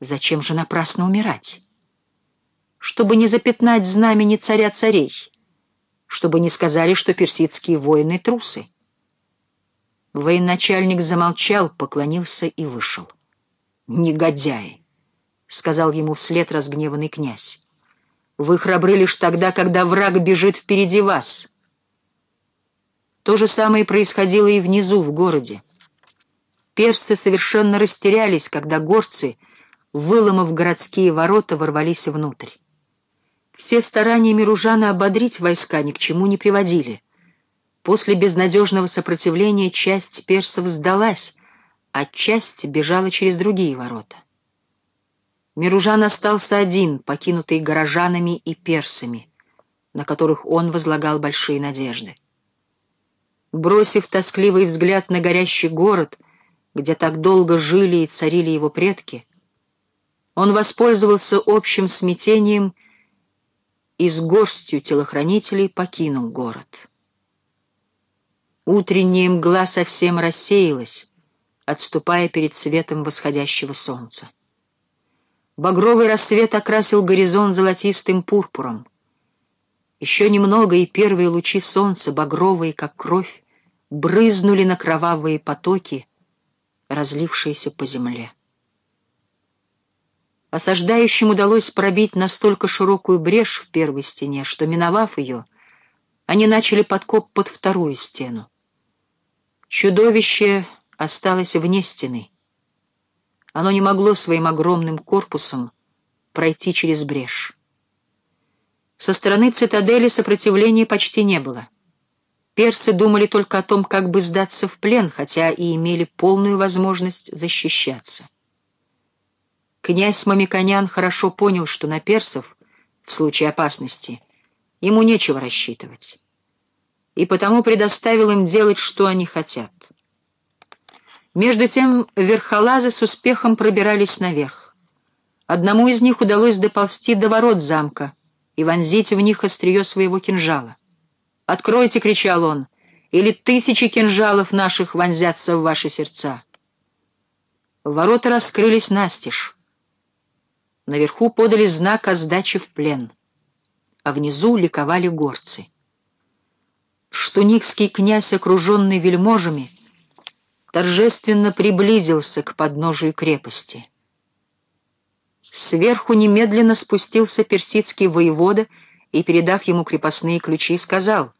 Зачем же напрасно умирать? Чтобы не запятнать знамени царя царей, чтобы не сказали, что персидские воины — трусы. Военачальник замолчал, поклонился и вышел. «Негодяи!» — сказал ему вслед разгневанный князь. «Вы храбры лишь тогда, когда враг бежит впереди вас». То же самое происходило и внизу, в городе. Персы совершенно растерялись, когда горцы, выломав городские ворота, ворвались внутрь. Все старания Миружана ободрить войска ни к чему не приводили. После безнадежного сопротивления часть персов сдалась, а часть бежала через другие ворота. Миружан остался один, покинутый горожанами и персами, на которых он возлагал большие надежды. Бросив тоскливый взгляд на горящий город, где так долго жили и царили его предки, он воспользовался общим смятением и с горстью телохранителей покинул город. Утренняя мгла совсем рассеялась, отступая перед светом восходящего солнца. Багровый рассвет окрасил горизонт золотистым пурпуром. Еще немного, и первые лучи солнца, багровые, как кровь, брызнули на кровавые потоки, разлившиеся по земле. Осаждающим удалось пробить настолько широкую брешь в первой стене, что, миновав ее, они начали подкоп под вторую стену. Чудовище осталось вне стены. Оно не могло своим огромным корпусом пройти через брешь. Со стороны цитадели сопротивления почти не было. Персы думали только о том, как бы сдаться в плен, хотя и имели полную возможность защищаться. Князь Мамиконян хорошо понял, что на персов, в случае опасности, ему нечего рассчитывать, и потому предоставил им делать, что они хотят. Между тем верхолазы с успехом пробирались наверх. Одному из них удалось доползти до ворот замка и вонзить в них острие своего кинжала. «Откройте!» — кричал он, — «или тысячи кинжалов наших вонзятся в ваши сердца». Ворота раскрылись настежь. Наверху подали знак о сдаче в плен, а внизу ликовали горцы. Штуникский князь, окруженный вельможами, торжественно приблизился к подножию крепости. Сверху немедленно спустился персидский воевода и, передав ему крепостные ключи, сказал,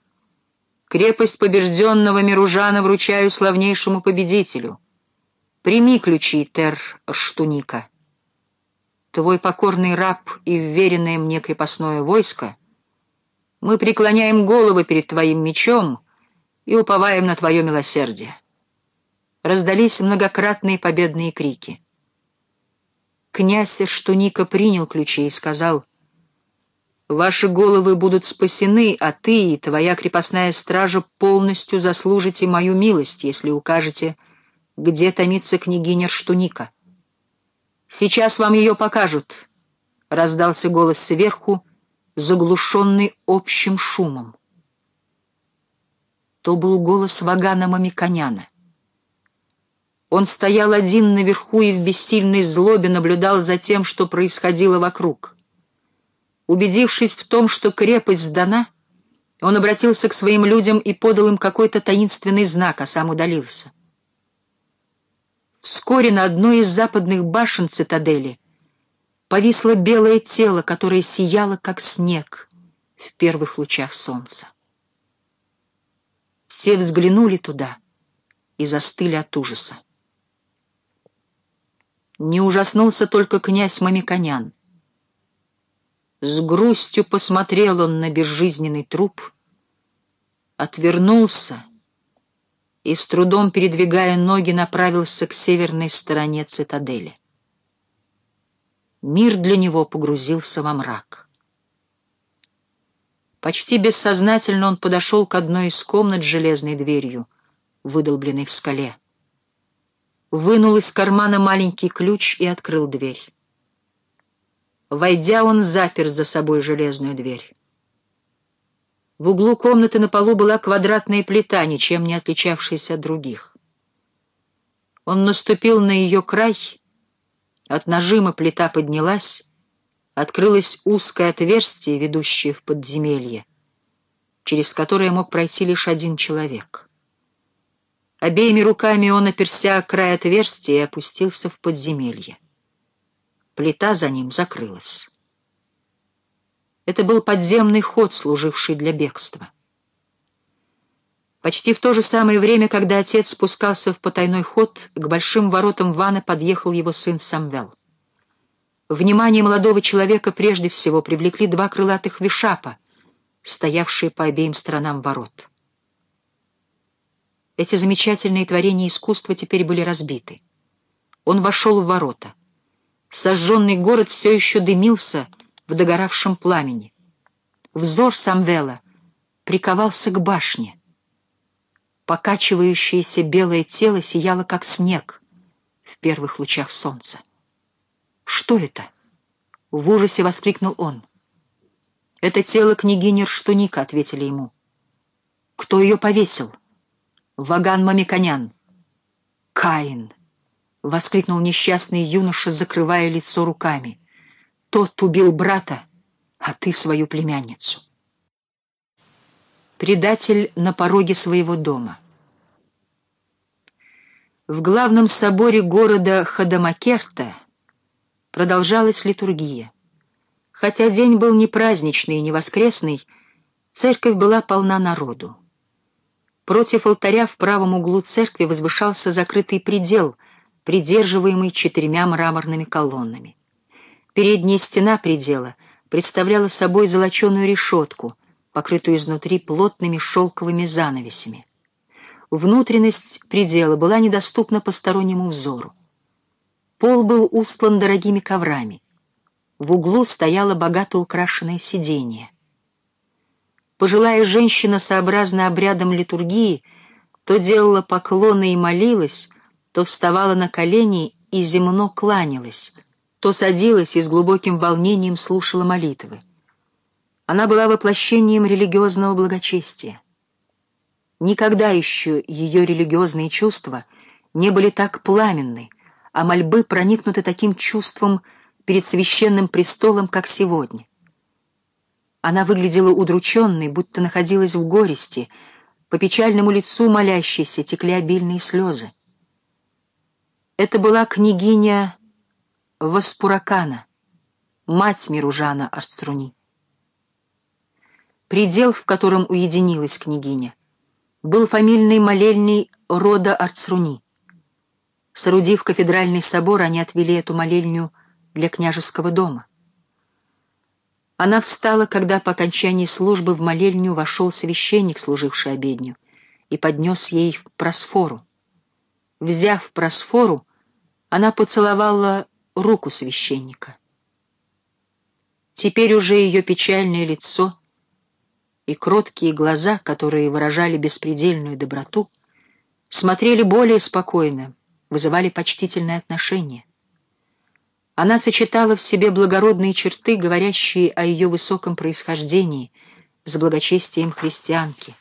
«Крепость побежденного Миружана вручаю славнейшему победителю. Прими ключи, Тер Штуника» твой покорный раб и вверенное мне крепостное войско, мы преклоняем головы перед твоим мечом и уповаем на твое милосердие. Раздались многократные победные крики. Князь Штуника принял ключи и сказал, «Ваши головы будут спасены, а ты и твоя крепостная стража полностью заслужите мою милость, если укажете, где томится княгиня Штуника». «Сейчас вам ее покажут», — раздался голос сверху, заглушенный общим шумом. То был голос Вагана Мамиконяна. Он стоял один наверху и в бессильной злобе наблюдал за тем, что происходило вокруг. Убедившись в том, что крепость сдана, он обратился к своим людям и подал им какой-то таинственный знак, а сам удалился. Вскоре на одной из западных башен цитадели повисло белое тело, которое сияло, как снег в первых лучах солнца. Все взглянули туда и застыли от ужаса. Не ужаснулся только князь Мамиконян. С грустью посмотрел он на безжизненный труп, отвернулся и, с трудом передвигая ноги, направился к северной стороне цитадели. Мир для него погрузился во мрак. Почти бессознательно он подошел к одной из комнат с железной дверью, выдолбленной в скале. Вынул из кармана маленький ключ и открыл дверь. Войдя, он запер за собой железную дверь. В углу комнаты на полу была квадратная плита, ничем не отличавшаяся от других. Он наступил на ее край От нажима плита поднялась, открылось узкое отверстие, ведущее в подземелье, через которое мог пройти лишь один человек. Обеими руками он, оперся край отверстия, опустился в подземелье. Плита за ним закрылась. Это был подземный ход, служивший для бегства. Почти в то же самое время, когда отец спускался в потайной ход, к большим воротам ванны подъехал его сын Самвел. Внимание молодого человека прежде всего привлекли два крылатых вишапа, стоявшие по обеим сторонам ворот. Эти замечательные творения искусства теперь были разбиты. Он вошел в ворота. Сожженный город все еще дымился в догоравшем пламени. Взор Самвела приковался к башне. Покачивающееся белое тело сияло, как снег в первых лучах солнца. «Что это?» — в ужасе воскликнул он. «Это тело княгини Рштуника», — ответили ему. «Кто ее повесил?» «Ваган Мамиконян». «Каин!» — воскликнул несчастный юноша, закрывая лицо руками. «Тот убил брата, а ты свою племянницу». Предатель на пороге своего дома. В главном соборе города Хадамакерта продолжалась литургия. Хотя день был не праздничный и не воскресный, церковь была полна народу. Против алтаря в правом углу церкви возвышался закрытый предел, придерживаемый четырьмя мраморными колоннами. Передняя стена предела представляла собой золоченую решетку, покрытую изнутри плотными шелковыми занавесями. Внутренность предела была недоступна постороннему взору. Пол был устлан дорогими коврами. В углу стояло богато украшенное сиденье. Пожилая женщина, сообразно обрядом литургии, то делала поклоны и молилась, то вставала на колени и земно кланялась, то садилась и с глубоким волнением слушала молитвы. Она была воплощением религиозного благочестия. Никогда еще ее религиозные чувства не были так пламенны, а мольбы проникнуты таким чувством перед священным престолом, как сегодня. Она выглядела удрученной, будто находилась в горести, по печальному лицу молящейся текли обильные слезы. Это была княгиня Васпуракана, мать Миружана Арцруни. Предел, в котором уединилась княгиня, был фамильной молельней рода Арцруни. Соорудив кафедральный собор, они отвели эту молельню для княжеского дома. Она встала, когда по окончании службы в молельню вошел священник, служивший обедню, и поднес ей просфору. Взяв просфору, она поцеловала руку священника. Теперь уже ее печальное лицо и кроткие глаза, которые выражали беспредельную доброту, смотрели более спокойно, вызывали почтительное отношение. Она сочетала в себе благородные черты, говорящие о ее высоком происхождении, с благочестием христианки.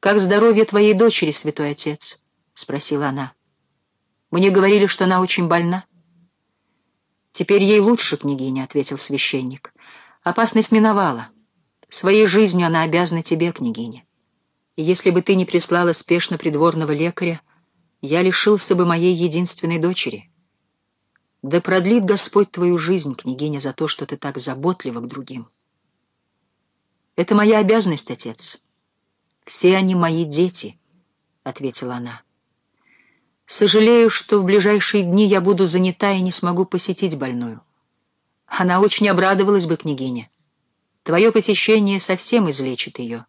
«Как здоровье твоей дочери, святой отец?» — спросила она. «Мне говорили, что она очень больна». «Теперь ей лучше, княгиня», — ответил священник. «Опасность миновала». Своей жизнью она обязана тебе, княгиня. И если бы ты не прислала спешно придворного лекаря, я лишился бы моей единственной дочери. Да продлит Господь твою жизнь, княгиня, за то, что ты так заботлива к другим. Это моя обязанность, отец. Все они мои дети, — ответила она. Сожалею, что в ближайшие дни я буду занята и не смогу посетить больную. Она очень обрадовалась бы, княгиня. Твое посещение совсем излечит ее.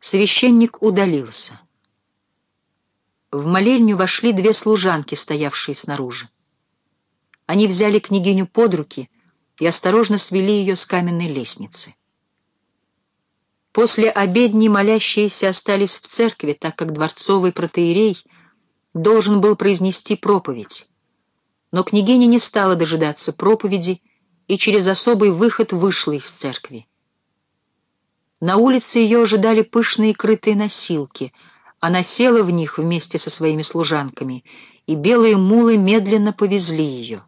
Священник удалился. В молельню вошли две служанки, стоявшие снаружи. Они взяли княгиню под руки и осторожно свели ее с каменной лестницы. После обедни молящиеся остались в церкви, так как дворцовый протеерей должен был произнести проповедь. Но княгиня не стала дожидаться проповеди и через особый выход вышла из церкви. На улице ее ожидали пышные крытые носилки. Она села в них вместе со своими служанками и белые мулы медленно повезли ее.